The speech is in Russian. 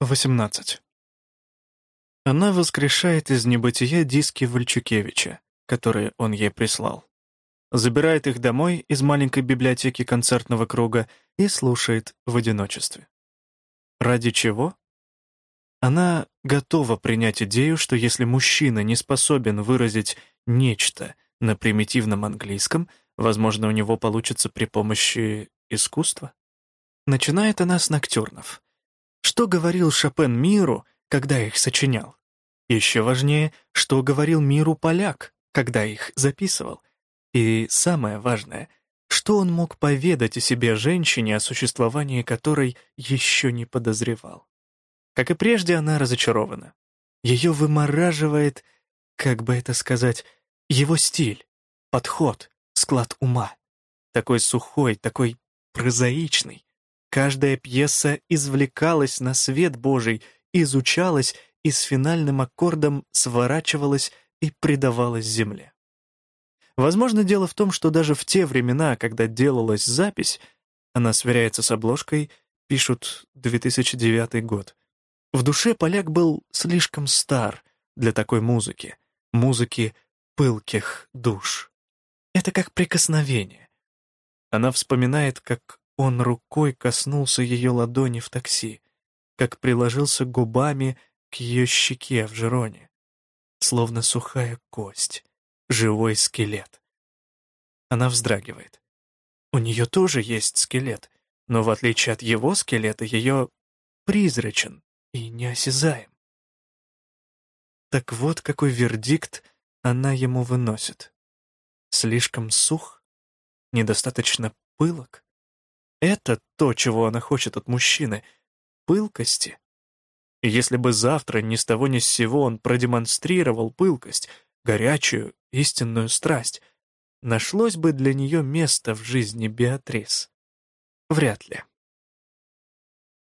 18. Она воскрешает из небытия диски Вальчукевича, которые он ей прислал. Забирает их домой из маленькой библиотеки концертного круга и слушает в одиночестве. Ради чего? Она готова принять идею, что если мужчина не способен выразить нечто на примитивном английском, возможно, у него получится при помощи искусства. Начинает она с ноктюрнов. Что говорил Шопен миру, когда их сочинял? Еще важнее, что говорил миру поляк, когда их записывал. И самое важное, что он мог поведать о себе женщине, о существовании которой еще не подозревал. Как и прежде, она разочарована. Ее вымораживает, как бы это сказать, его стиль, подход, склад ума. Такой сухой, такой прозаичный. Каждая пьеса извлекалась на свет Божий, изучалась и с финальным аккордом сворачивалась и предавалась земле. Возможно, дело в том, что даже в те времена, когда делалась запись, она сверяется с обложкой, пишут 2009 год, в душе поляк был слишком стар для такой музыки, музыки пылких душ. Это как прикосновение. Она вспоминает, как он рукой коснулся ее ладони в такси, как приложился губами к ее щеке в Жероне, словно сухая кость, живой скелет. Она вздрагивает. У нее тоже есть скелет, но в отличие от его скелета, ее призрачен, и неосязаем. Так вот какой вердикт она ему выносит. Слишком сух? Недостаточно пылок? Это то, чего она хочет от мужчины — пылкости. Если бы завтра ни с того ни с сего он продемонстрировал пылкость, горячую, истинную страсть, нашлось бы для нее место в жизни Беатрис? Вряд ли.